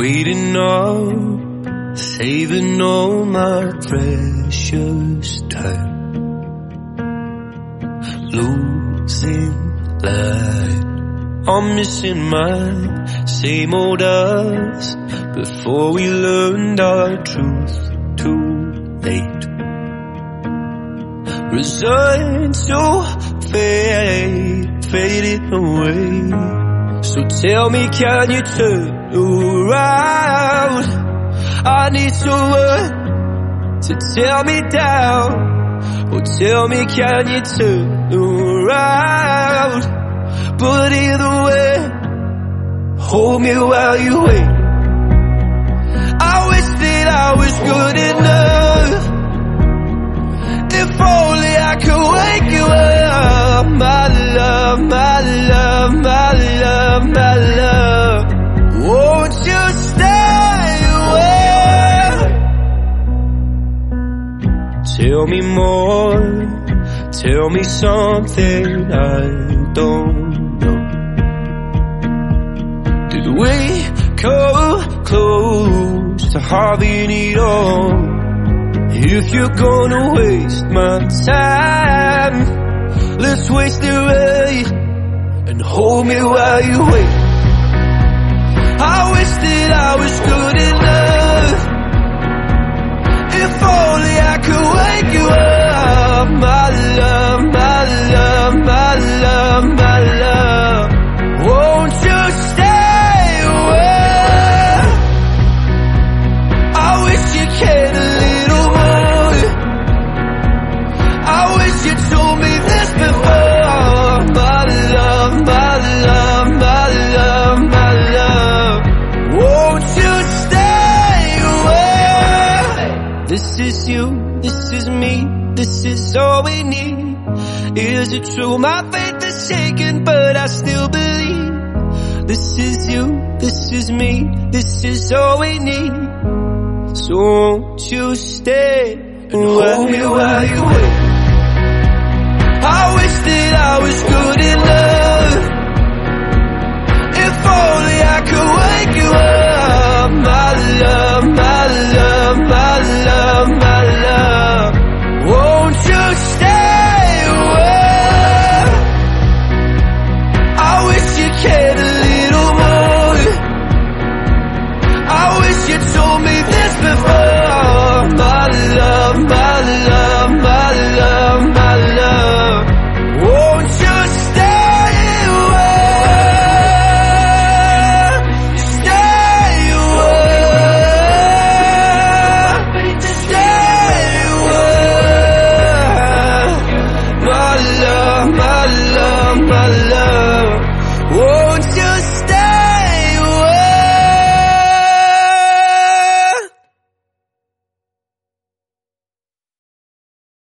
Waiting up, saving all my precious time. Losing light. I'm missing my same old us before we learned our truth too late. Resigned to fade, fading away. Tell me, can you turn around? I need someone to tear me down. Or tell me, can you turn around? But either way, hold me while you wait. I wish that I was good Tell me more, tell me something I don't know. Did we come close to having it all? If you're gonna waste my time, let's waste it right and hold me while you wait. This is you, this is me, this is all we need. Is it true? My faith is shaken, but I still believe. This is you, this is me, this is all we need. So won't you stay and hold me while you wait? my love, my love. Won't you?